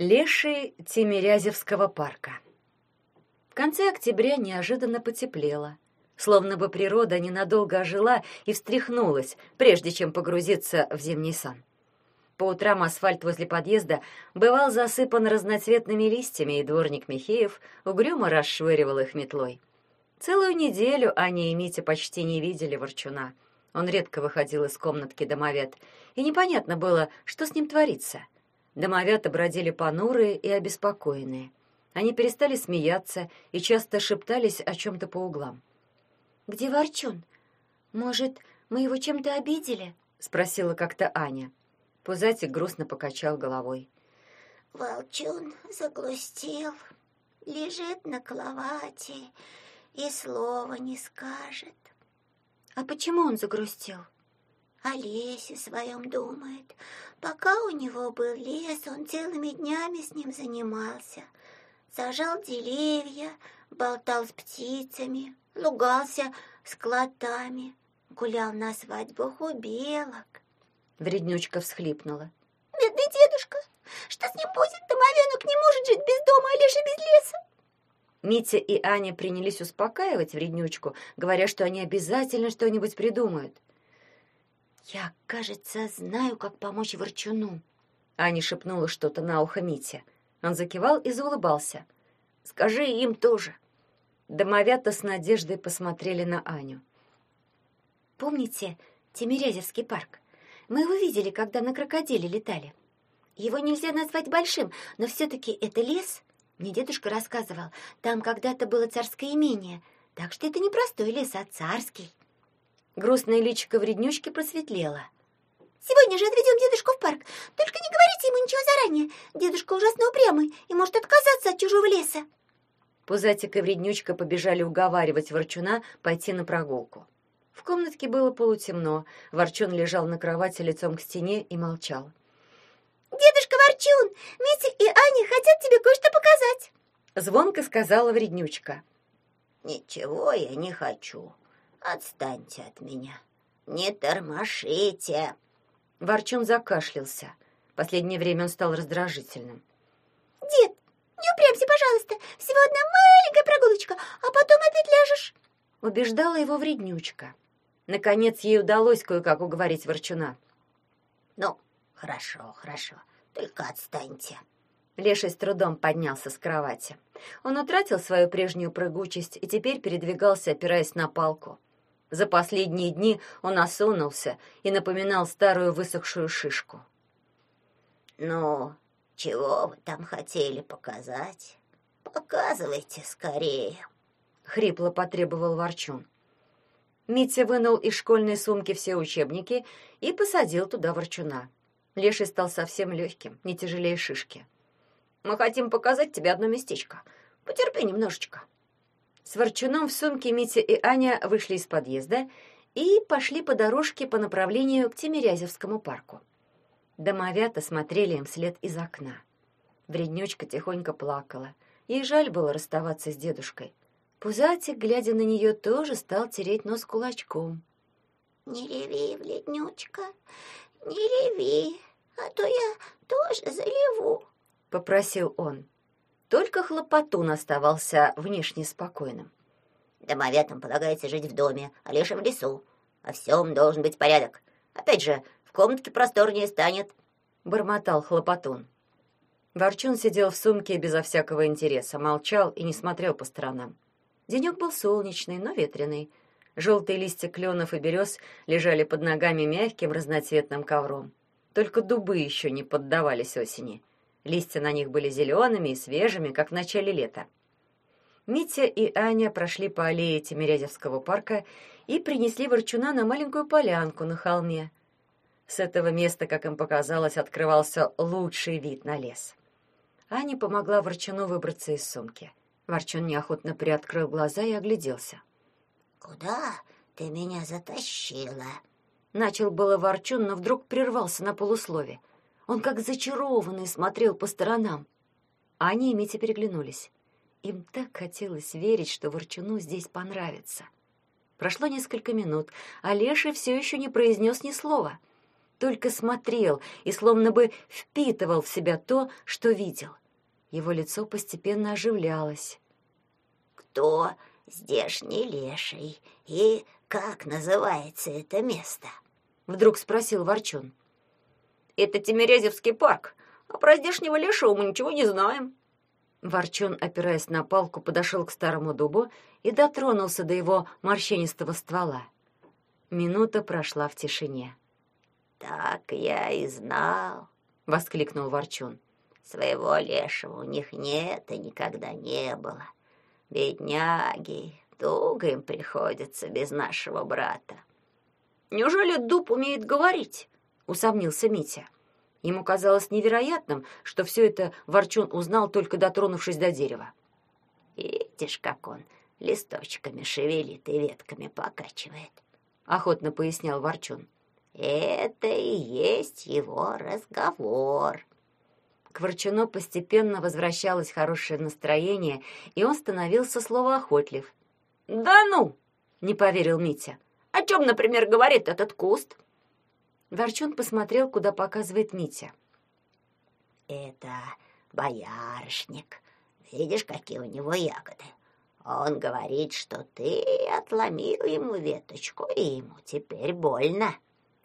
Леший Тимирязевского парка. В конце октября неожиданно потеплело, словно бы природа ненадолго ожила и встряхнулась, прежде чем погрузиться в зимний сон. По утрам асфальт возле подъезда бывал засыпан разноцветными листьями, и дворник Михеев угрюмо расшвыривал их метлой. Целую неделю Аня и Митя почти не видели Ворчуна. Он редко выходил из комнатки домовед, и непонятно было, что с ним творится — Домовята бродили понурые и обеспокоенные. Они перестали смеяться и часто шептались о чем-то по углам. «Где Ворчун? Может, мы его чем-то обидели?» — спросила как-то Аня. Пузатик грустно покачал головой. «Волчун заглустил, лежит на кровати и слова не скажет». «А почему он загрустил?» О лесе своем думает. Пока у него был лес, он целыми днями с ним занимался. Сажал деревья, болтал с птицами, лугался с клотами, гулял на свадьбах у белок. Вреднючка всхлипнула. «Бедный дедушка! Что с ним будет? Домовенок не может жить без дома, а лишь без леса!» Митя и Аня принялись успокаивать вреднючку, говоря, что они обязательно что-нибудь придумают. «Я, кажется, знаю, как помочь Ворчуну». Аня шепнула что-то на ухо Мите. Он закивал и заулыбался. «Скажи им тоже». Домовята с надеждой посмотрели на Аню. «Помните Тимирязевский парк? Мы его видели, когда на крокодиле летали. Его нельзя назвать большим, но все-таки это лес. Мне дедушка рассказывал, там когда-то было царское имение, так что это не простой лес, а царский». Грустное личико вреднючки просветлело. «Сегодня же отведем дедушку в парк. Только не говорите ему ничего заранее. Дедушка ужасно упрямый и может отказаться от чужого леса». Пузатик и вреднючка побежали уговаривать Ворчуна пойти на прогулку. В комнатке было полутемно. Ворчун лежал на кровати лицом к стене и молчал. «Дедушка Ворчун, Митя и Аня хотят тебе кое-что показать!» Звонко сказала вреднючка. «Ничего я не хочу. Отстаньте от меня. Не тормошите. Ворчун закашлялся. Последнее время он стал раздражительным. Дед, не упрямься, пожалуйста. Всего одна маленькая прогулочка, а потом опять ляжешь. Убеждала его вреднючка. Наконец ей удалось кое-как уговорить Ворчуна. Ну, хорошо, хорошо. Только отстаньте. Леший с трудом поднялся с кровати. Он утратил свою прежнюю прыгучесть и теперь передвигался, опираясь на палку. За последние дни он осунулся и напоминал старую высохшую шишку. «Ну, чего вы там хотели показать? Показывайте скорее!» — хрипло потребовал Ворчун. Митя вынул из школьной сумки все учебники и посадил туда Ворчуна. Леший стал совсем легким, не тяжелее шишки. «Мы хотим показать тебе одно местечко. Потерпи немножечко», с Ворчуном в сумке Митя и Аня вышли из подъезда и пошли по дорожке по направлению к Тимирязевскому парку. Домовята смотрели им вслед из окна. Вреднючка тихонько плакала. Ей жаль было расставаться с дедушкой. Пузатик, глядя на нее, тоже стал тереть нос кулачком. «Не реви, Вреднючка, не реви, а то я тоже заливу», — попросил он. Только хлопотун оставался внешне спокойным. «Домовятам полагается жить в доме, а лишь в лесу. Во всем должен быть порядок. Опять же, в комнатке просторнее станет», — бормотал хлопотун. Ворчун сидел в сумке безо всякого интереса, молчал и не смотрел по сторонам. Денек был солнечный, но ветреный. Желтые листья кленов и берез лежали под ногами мягким разноцветным ковром. Только дубы еще не поддавались осени. Листья на них были зелеными и свежими, как в начале лета. Митя и Аня прошли по аллее Тимирязевского парка и принесли ворчуна на маленькую полянку на холме. С этого места, как им показалось, открывался лучший вид на лес. Аня помогла ворчуну выбраться из сумки. Ворчун неохотно приоткрыл глаза и огляделся. «Куда ты меня затащила?» Начал было ворчун, но вдруг прервался на полуслове. Он как зачарованный смотрел по сторонам. Аня и Митя переглянулись. Им так хотелось верить, что Ворчуну здесь понравится. Прошло несколько минут, а Леша все еще не произнес ни слова. только смотрел и словно бы впитывал в себя то, что видел. Его лицо постепенно оживлялось. «Кто здешний леший и как называется это место?» Вдруг спросил Ворчун. «Это Тимирязевский парк, а про здешнего лешего мы ничего не знаем». Ворчун, опираясь на палку, подошел к старому дубу и дотронулся до его морщинистого ствола. Минута прошла в тишине. «Так я и знал», — воскликнул Ворчун. «Своего лешего у них нет и никогда не было. Бедняги, туго им приходится без нашего брата». «Неужели дуб умеет говорить?» — усомнился Митя. Ему казалось невероятным, что все это Ворчун узнал, только дотронувшись до дерева. «Видишь, как он листочками шевелит и ветками покачивает», — охотно пояснял Ворчун. Это и есть его разговор. К Ворчуну постепенно возвращалось хорошее настроение, и он становился словоохотлив. «Да ну!» — не поверил Митя. «О чем, например, говорит этот куст?» Ворчун посмотрел, куда показывает Митя. «Это боярышник. Видишь, какие у него ягоды? Он говорит, что ты отломил ему веточку, и ему теперь больно».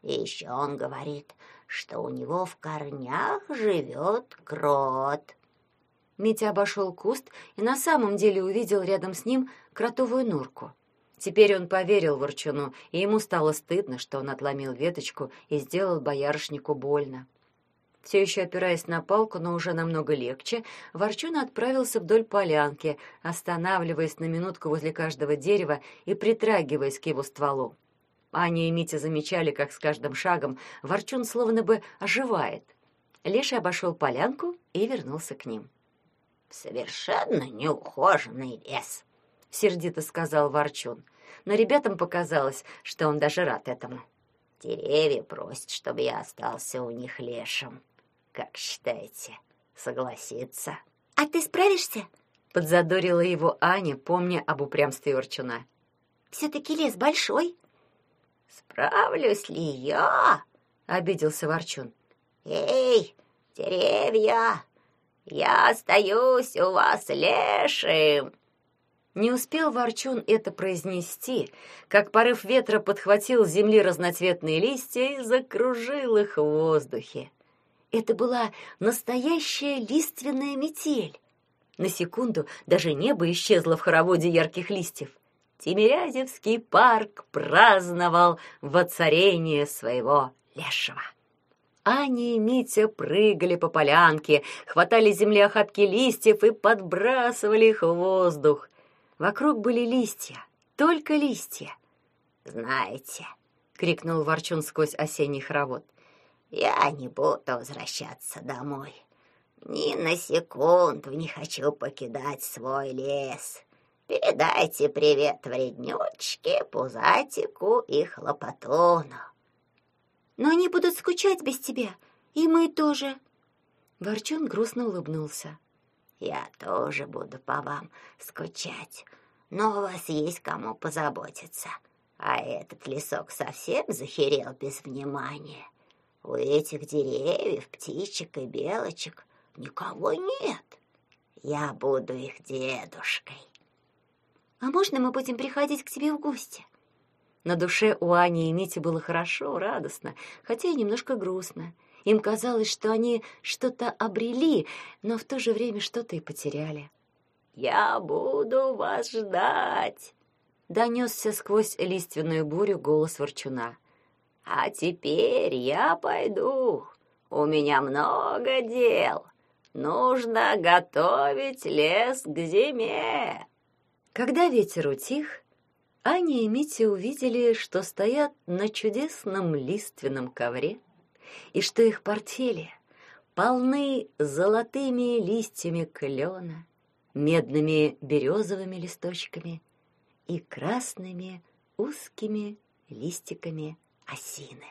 И еще он говорит, что у него в корнях живет крот. Митя обошел куст и на самом деле увидел рядом с ним кротовую норку. Теперь он поверил Ворчуну, и ему стало стыдно, что он отломил веточку и сделал боярышнику больно. Все еще опираясь на палку, но уже намного легче, Ворчун отправился вдоль полянки, останавливаясь на минутку возле каждого дерева и притрагиваясь к его стволу. Аня и Митя замечали, как с каждым шагом Ворчун словно бы оживает. Леша обошел полянку и вернулся к ним. «Совершенно неухоженный лес», — сердито сказал Ворчун. Но ребятам показалось, что он даже рад этому. «Деревья просят, чтобы я остался у них лешим. Как считаете, согласится?» «А ты справишься?» — подзадорила его Аня, помня об упрямстве Ворчуна. «Все-таки лес большой». «Справлюсь ли я?» — обиделся Ворчун. «Эй, деревья, я остаюсь у вас лешим!» Не успел Ворчун это произнести, как порыв ветра подхватил с земли разноцветные листья и закружил их в воздухе. Это была настоящая лиственная метель. На секунду даже небо исчезло в хороводе ярких листьев. Тимирязевский парк праздновал воцарение своего лешего. Аня и Митя прыгали по полянке, хватали земли охапки листьев и подбрасывали их в воздух. Вокруг были листья, только листья. «Знаете», — крикнул Ворчун сквозь осенний хоровод, «я не буду возвращаться домой. Ни на секунду не хочу покидать свой лес. Передайте привет вреднючке, пузатику и хлопотону. Но они будут скучать без тебя, и мы тоже. Ворчун грустно улыбнулся. Я тоже буду по вам скучать, но у вас есть кому позаботиться. А этот лесок совсем захерел без внимания. У этих деревьев, птичек и белочек никого нет. Я буду их дедушкой. А можно мы будем приходить к тебе в гости? На душе у Ани и Мити было хорошо, радостно, хотя и немножко грустно. Им казалось, что они что-то обрели, но в то же время что-то и потеряли. «Я буду вас ждать!» — донесся сквозь лиственную бурю голос ворчуна. «А теперь я пойду. У меня много дел. Нужно готовить лес к зиме». Когда ветер утих, Аня и Митя увидели, что стоят на чудесном лиственном ковре, и что их портфели полны золотыми листьями клена, медными березовыми листочками и красными узкими листиками осины.